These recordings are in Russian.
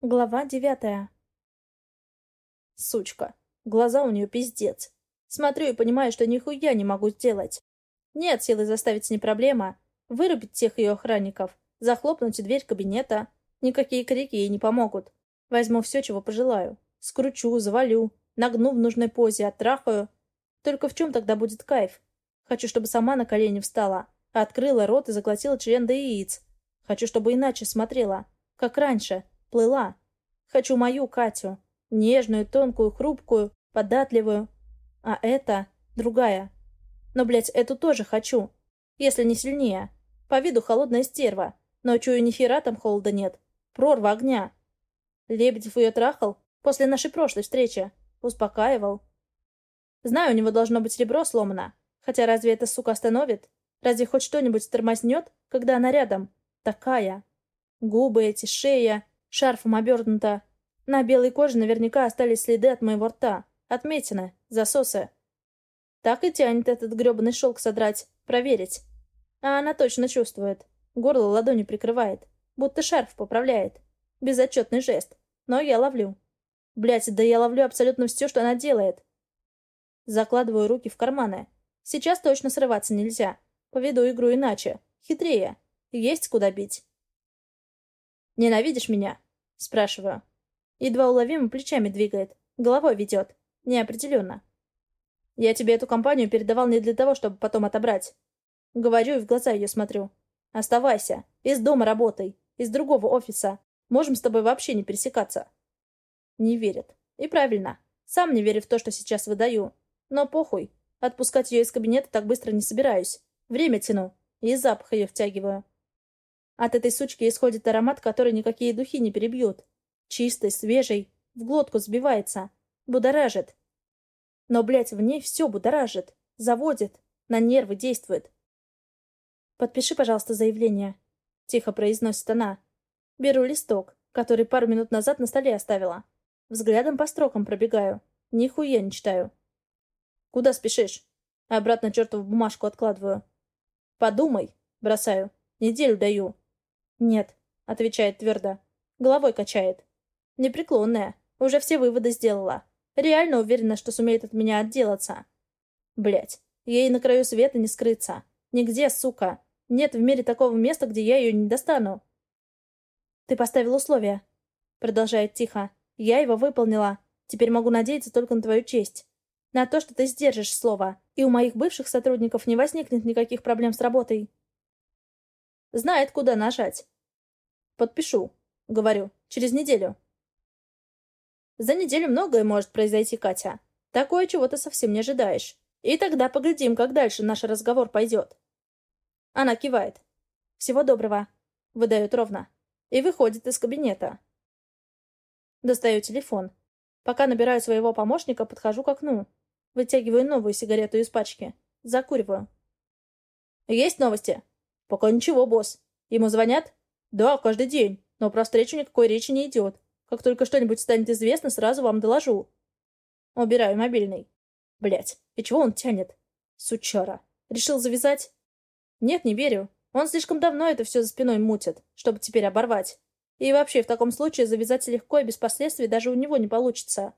Глава девятая. Сучка. Глаза у нее пиздец. Смотрю и понимаю, что нихуя не могу сделать. Нет силы заставить не проблема. Вырубить всех ее охранников. Захлопнуть дверь кабинета. Никакие крики ей не помогут. Возьму все, чего пожелаю. Скручу, завалю. Нагну в нужной позе, оттрахаю. Только в чем тогда будет кайф? Хочу, чтобы сама на колени встала. Открыла рот и заглотила член до яиц. Хочу, чтобы иначе смотрела. Как раньше Плыла. Хочу мою Катю. Нежную, тонкую, хрупкую, податливую. А это другая. Но, блядь, эту тоже хочу. Если не сильнее. По виду холодная стерва. Но чую, ни там холода нет. Прорва огня. Лебедев ее трахал после нашей прошлой встречи. Успокаивал. Знаю, у него должно быть ребро сломано. Хотя разве эта сука остановит? Разве хоть что-нибудь тормознет, когда она рядом? Такая. Губы эти, шея, Шарфом обернута. На белой коже наверняка остались следы от моего рта. Отметины, засосы. Так и тянет этот гребаный шелк содрать, проверить. А она точно чувствует. Горло ладони прикрывает. Будто шарф поправляет. Безотчетный жест. Но я ловлю. Блять, да я ловлю абсолютно все, что она делает. Закладываю руки в карманы. Сейчас точно срываться нельзя. Поведу игру иначе. Хитрее. Есть куда бить. «Ненавидишь меня?» — спрашиваю. Едва уловимо плечами двигает. Головой ведет. Неопределенно. «Я тебе эту компанию передавал не для того, чтобы потом отобрать». Говорю и в глаза ее смотрю. «Оставайся. Из дома работай. Из другого офиса. Можем с тобой вообще не пересекаться». Не верит. И правильно. Сам не верю в то, что сейчас выдаю. Но похуй. Отпускать ее из кабинета так быстро не собираюсь. Время тяну. И запах ее втягиваю. От этой сучки исходит аромат, который никакие духи не перебьют. Чистый, свежий, в глотку сбивается. Будоражит. Но, блядь, в ней все будоражит. Заводит. На нервы действует. «Подпиши, пожалуйста, заявление», — тихо произносит она. Беру листок, который пару минут назад на столе оставила. Взглядом по строкам пробегаю. Нихуя не читаю. «Куда спешишь?» Обратно чертову бумажку откладываю. «Подумай», — бросаю. «Неделю даю. «Нет», — отвечает твердо. Головой качает. Непреклонная. Уже все выводы сделала. Реально уверена, что сумеет от меня отделаться. Блять, ей на краю света не скрыться. Нигде, сука. Нет в мире такого места, где я ее не достану. «Ты поставил условия», — продолжает тихо. «Я его выполнила. Теперь могу надеяться только на твою честь. На то, что ты сдержишь слово, и у моих бывших сотрудников не возникнет никаких проблем с работой. Знает, куда нажать. Подпишу. Говорю. Через неделю. За неделю многое может произойти, Катя. Такое, чего ты совсем не ожидаешь. И тогда поглядим, как дальше наш разговор пойдет. Она кивает. Всего доброго. Выдает ровно. И выходит из кабинета. Достаю телефон. Пока набираю своего помощника, подхожу к окну. Вытягиваю новую сигарету из пачки. Закуриваю. «Есть новости?» «Пока ничего, босс. Ему звонят?» «Да, каждый день. Но про встречу никакой речи не идет. Как только что-нибудь станет известно, сразу вам доложу». Убираю мобильный. Блять, и чего он тянет? Сучара. Решил завязать? Нет, не верю. Он слишком давно это все за спиной мутит, чтобы теперь оборвать. И вообще, в таком случае завязать легко и без последствий даже у него не получится.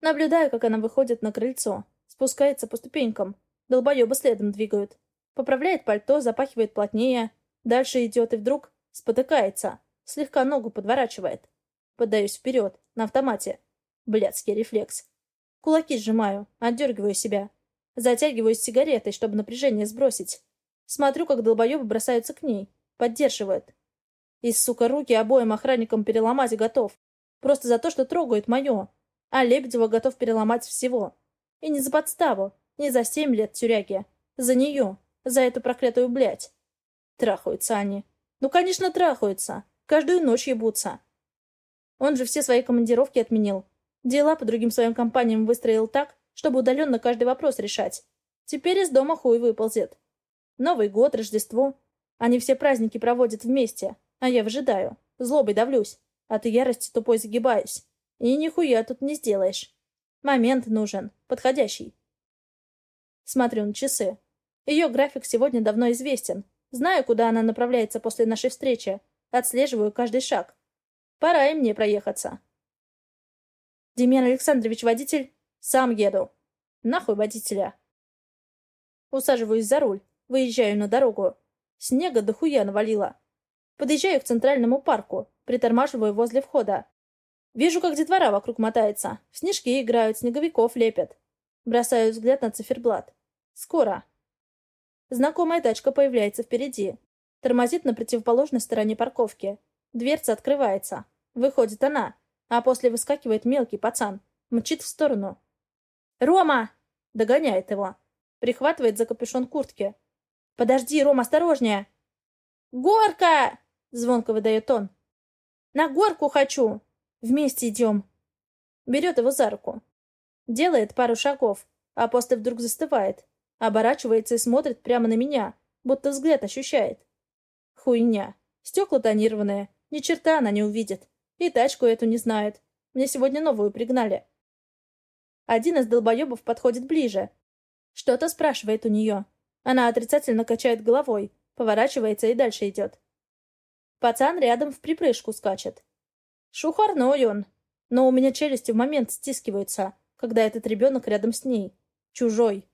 Наблюдаю, как она выходит на крыльцо. Спускается по ступенькам. Долбоебы следом двигают. Поправляет пальто, запахивает плотнее. Дальше идет и вдруг спотыкается. Слегка ногу подворачивает. Подаюсь вперед, на автомате. Блядский рефлекс. Кулаки сжимаю, отдергиваю себя. Затягиваюсь сигаретой, чтобы напряжение сбросить. Смотрю, как долбоебы бросаются к ней. Поддерживают. И, сука, руки обоим охранникам переломать готов. Просто за то, что трогают мое. А Лебедева готов переломать всего. И не за подставу, не за семь лет тюряги. За нее. За эту проклятую блядь. Трахаются они. Ну, конечно, трахаются. Каждую ночь ебутся. Он же все свои командировки отменил. Дела по другим своим компаниям выстроил так, чтобы удаленно каждый вопрос решать. Теперь из дома хуй выползет. Новый год, Рождество. Они все праздники проводят вместе, а я выжидаю. Злобой давлюсь. От ярости тупой загибаюсь. И нихуя тут не сделаешь. Момент нужен. Подходящий. Смотрю на часы. Ее график сегодня давно известен. Знаю, куда она направляется после нашей встречи. Отслеживаю каждый шаг. Пора и мне проехаться. Демьян Александрович, водитель, сам еду. Нахуй водителя. Усаживаюсь за руль, выезжаю на дорогу. Снега дохуя навалило. Подъезжаю к центральному парку, притормаживаю возле входа. Вижу, как детвора вокруг мотается. В снежки играют, снеговиков лепят. Бросаю взгляд на циферблат. Скоро. Знакомая тачка появляется впереди. Тормозит на противоположной стороне парковки. Дверца открывается. Выходит она. А после выскакивает мелкий пацан. Мчит в сторону. «Рома!» Догоняет его. Прихватывает за капюшон куртки. «Подожди, Рома, осторожнее!» «Горка!» Звонко выдает он. «На горку хочу!» Вместе идем!» Берет его за руку. Делает пару шагов, а после вдруг застывает. Оборачивается и смотрит прямо на меня, будто взгляд ощущает. Хуйня. Стекла тонированные. Ни черта она не увидит. И тачку эту не знает. Мне сегодня новую пригнали. Один из долбоебов подходит ближе. Что-то спрашивает у нее. Она отрицательно качает головой, поворачивается и дальше идет. Пацан рядом в припрыжку скачет. Шухарной он. Но у меня челюсти в момент стискиваются, когда этот ребенок рядом с ней. Чужой.